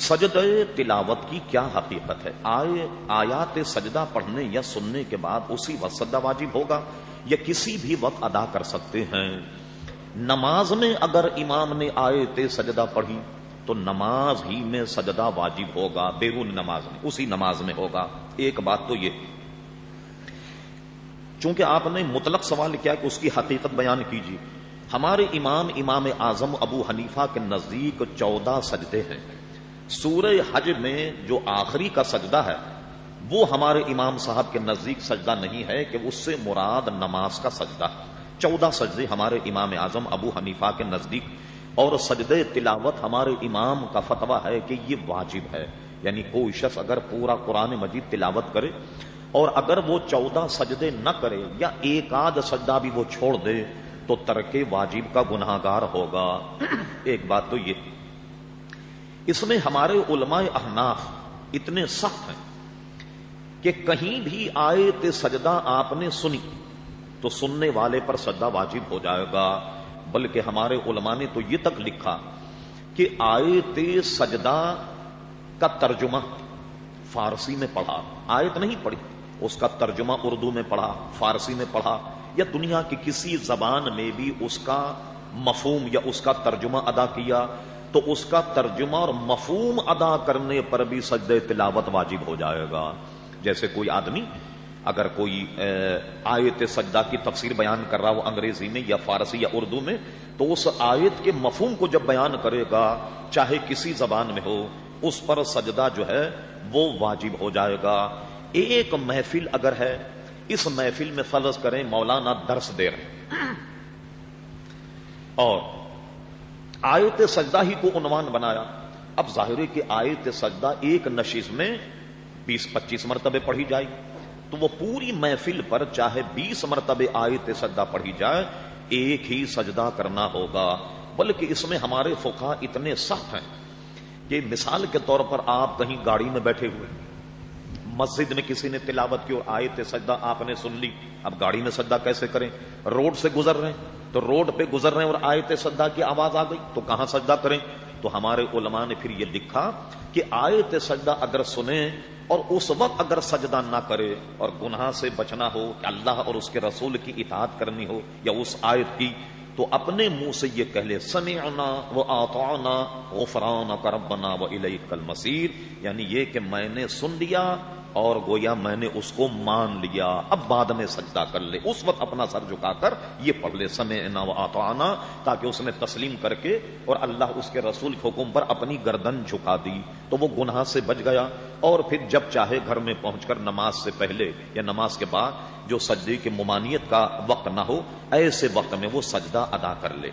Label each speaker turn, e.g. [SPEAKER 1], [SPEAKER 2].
[SPEAKER 1] سجد تلاوت کی کیا حقیقت ہے؟ آئے آیات سجدہ پڑھنے یا سننے کے بعد اسی وقت سجدہ واجب ہوگا یا کسی بھی وقت ادا کر سکتے ہیں؟ نماز میں اگر امام نے آئے سجدہ پڑھی تو نماز ہی میں سجدہ واجب ہوگا، بیرون نماز میں، اسی نماز میں ہوگا۔ ایک بات تو یہ، چونکہ آپ نے مطلق سوال کیا کہ اس کی حقیقت بیان کیجیے۔ ہمارے امام امام اعظم ابو حنیفہ کے نزدیک چودہ سجدے ہیں۔ سورہ حج میں جو آخری کا سجدہ ہے، وہ ہمارے امام صاحب کے نزدیک سجدہ نہیں ہے کہ اس سے مراد نماز کا سجدہ۔ چودہ سجدے ہمارے امام اعظم ابو حنیفہ کے نزدیک، اور سجدے تلاوت ہمارے امام کا فتویٰ ہے کہ یہ واجب ہے۔ یعنی کوئی شخص اگر پورا قرآن مجید تلاوت کرے، اور اگر وہ چودہ سجدے نہ کرے یا ایک آدھ سجدہ بھی وہ چھوڑ دے، تو ترک واجب کا گناہ گار ہوگا۔ ایک بات تو یہ اس میں ہمارے علماء احناف اتنے سخت ہیں کہ کہیں بھی آئے سجدہ آپ نے سنی تو سننے والے پر سجدہ واجب ہو جائے گا۔ بلکہ ہمارے علماء نے تو یہ تک لکھا کہ آئے سجدہ کا ترجمہ فارسی میں پڑھا۔ آیت نہیں پڑھی، اس کا ترجمہ اردو میں پڑھا، فارسی میں پڑھا، یا دنیا کی کسی زبان میں بھی اس کا مفہوم یا اس کا ترجمہ ادا کیا۔ تو اس کا ترجمہ اور مفہوم ادا کرنے پر بھی سجد تلاوت واجب ہو جائے گا۔ جیسے کوئی آدمی اگر کوئی آیت سجدہ کی تفسیر بیان کر رہا ہو انگریزی میں یا فارسی یا اردو میں، تو اس آیت کے مفہوم کو جب بیان کرے گا، چاہے کسی زبان میں ہو، اس پر سجدہ جو ہے وہ واجب ہو جائے گا۔ ایک محفل اگر ہے، اس محفل میں فرض کریں مولانا درس دے رہے اور آیت سجدہ ہی کو عنوان بنایا۔ اب ظاہر ہے کہ آیت سجدہ ایک نشیز میں بیس پچیس مرتبے پڑھی جائے۔ تو وہ پوری محفل پر چاہے بیس مرتبے آیت سجدہ پڑھی جائے، ایک ہی سجدہ کرنا ہوگا۔ بلکہ اس میں ہمارے فقہ اتنے سخت ہیں کہ مثال کے طور پر آپ کہیں گاڑی میں بیٹھے ہوئے مسجد میں کسی نے تلاوت کی اور آیت سجدہ آپ نے سن لی۔ اب گاڑی میں سجدہ کیسے کریں؟ روڈ سے گزر رہے ہیں۔ تو روڈ پہ گزر رہے ہیں اور آیت سجدہ کی آواز آ گئی، تو کہاں سجدہ کریں؟ تو ہمارے علماء نے پھر یہ لکھا کہ آیت سجدہ اگر سنیں اور اس وقت اگر سجدہ نہ کرے اور گناہ سے بچنا ہو کہ اللہ اور اس کے رسول کی اطاعت کرنی ہو یا اس آیت کی، تو اپنے منہ سے یہ کہہ لے، سمعنا و آطعنا غفرانک کربنا و الیک المصیر یعنی یہ کہ میں نے سن لیا اور گویا میں نے اس کو مان لیا۔ اب بعد میں سجدہ کر لے۔ اس وقت اپنا سر جھکا کر یہ پڑھ لے۔ سمے نہ آنا تاکہ اس نے تسلیم کر کے اور اللہ اس کے رسول کے حکم پر اپنی گردن جھکا دی۔ تو وہ گناہ سے بچ گیا۔ اور پھر جب چاہے گھر میں پہنچ کر نماز سے پہلے یا نماز کے بعد جو سجدے کی ممانیت کا وقت نہ ہو، ایسے وقت میں وہ سجدہ ادا کر لے۔